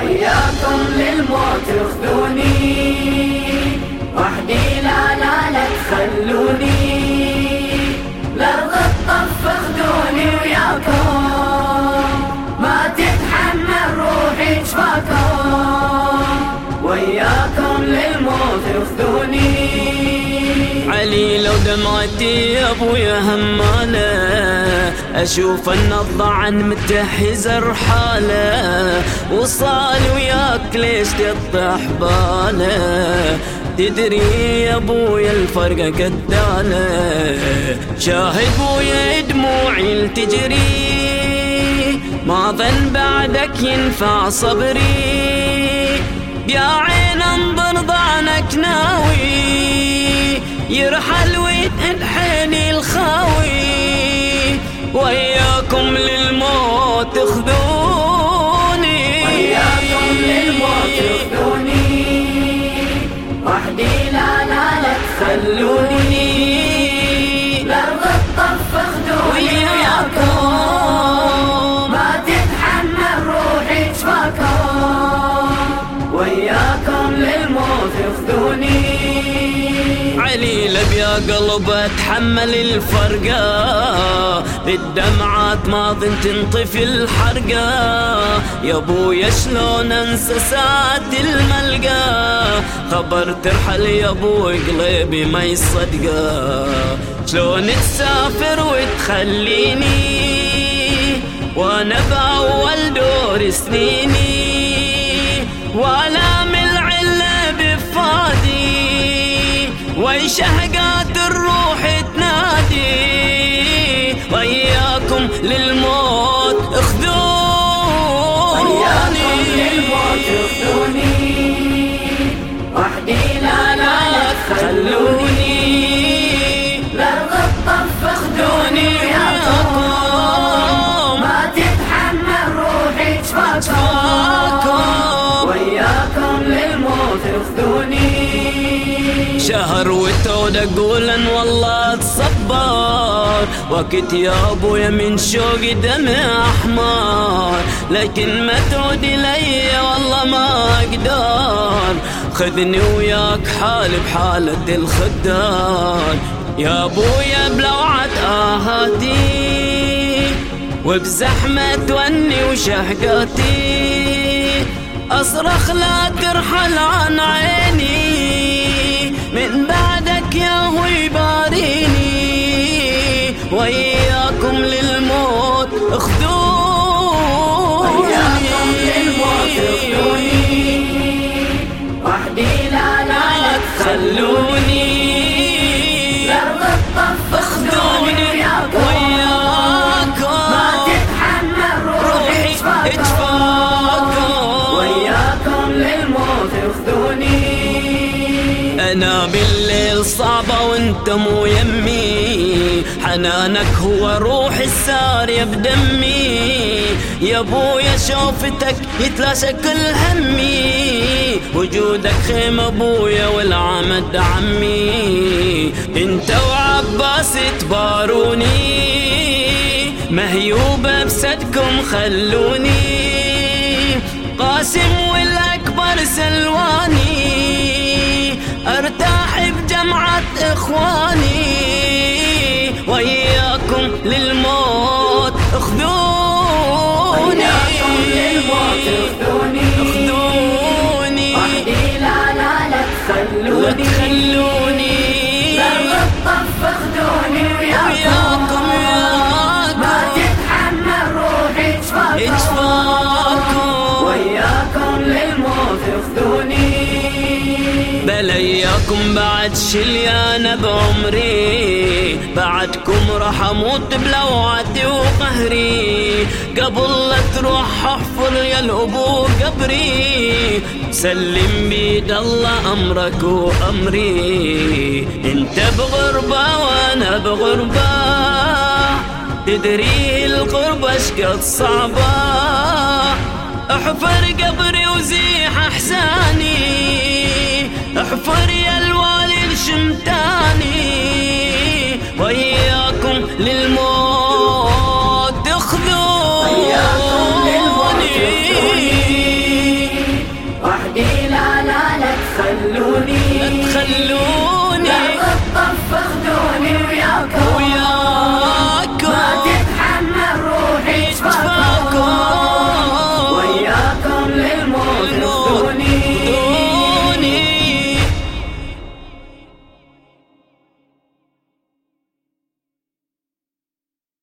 وياكم للموت اخذوني. وحدي لا لا لا تخلوني. لارض الطف اخذوني وياكم. ما تتحمل روحي جفاكم وياكم للموت اخذوني. علي لو دمعتي يا أبويا همانه أشوف النبض عن متحز رحاله وصال وياك ليش تطح باله؟ تدري يا ابويا الفرقة قداله شاهد بويا دموعي تجري ما ظن بعدك ينفع صبري. يا عين أنظر ضعنك ناوي يرحل وياكم للموت خذوني علي لب يا قلب أتحمل الفرقة. بالدمعات ما ظن تنطفي الحرقة. يا أبويا شلون أنسى ساعة الملقى خبر ترحل يا أبوي قلبي ما يصدقة. شلون تسافر وتخليني؟ وأنا بأول دور سنيني. ولا من ويشهقات الروح تنادي وياكم للموت. وتود أقول ان والله تصبر وقت يا أبويا من شوقي دمع أحمر. لكن ما تعود إلي والله ما أقدر. خذني وياك حال بحالة الخدار يا أبويا بلوعة آهاتي. وبزحمة وني وشهقاتي. أصرخ لا ترحل عن عيني. يباريني وياكم للموت اخذوني. وياكم للموت اخذوني. وحدي لا لا تخلوني الطف اخذوني ما تتحمل روحي للموت اخذوني. أنا بالليل صعبة وانت مو يمي. حنانك هو روح السارية بدمي. يا ابويا شوفتك يتلاشى كل همي. وجودك خيم ابويا والعمد عمي. انت وعباس تباروني. مهيوبة بسدكم خلوني. قاسم والأكبر سلواني. أرتاح بجمعة إخواني وياكم للموت اخذوني. وياكم للموت اخذوني. اخذوني. وحدي لا لا لا تخلوني. تخلوني لارض الطف اخذوني وياكم. ما تتحمل روحي إجفاكم. وياكم للموت اخذوني. بلياكم بعد شليانة بعمري. بعدكم راح أموت بلوعتي وقهري. قبل لا تروح احفر يا الأبو قبري. سلم بيد الله أمرك وأمري. أنت بغربة وأنا بغربة. تدري الغربة اشقد صعبة. احفر قبل صفر يا الوالد شمتاني وياكم للموت تخذوني وحدي لا لا لا تخلوني